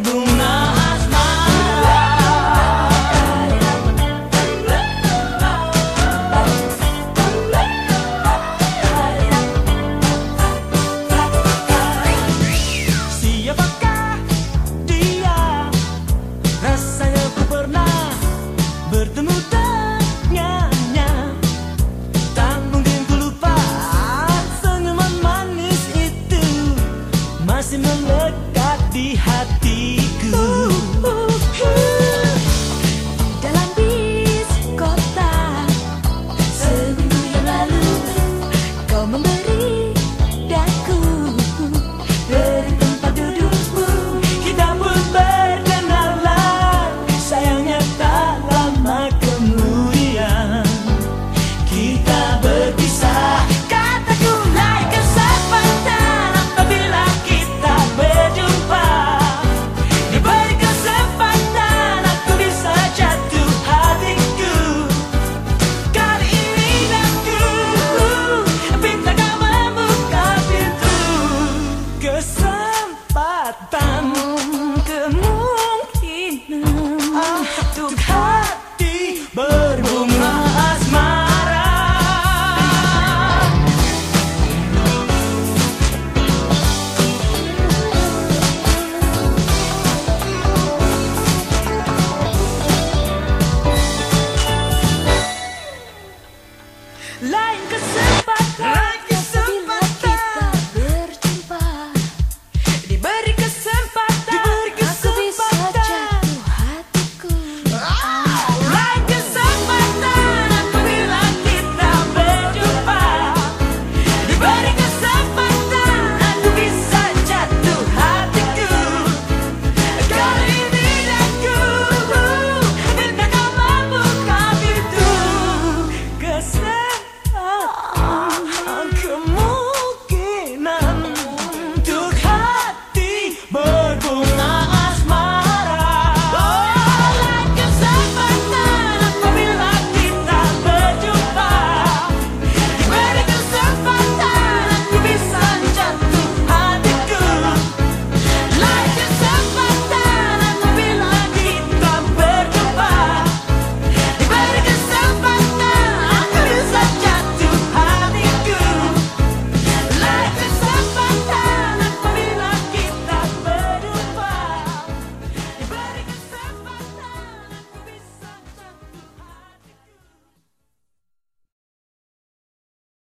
Boom.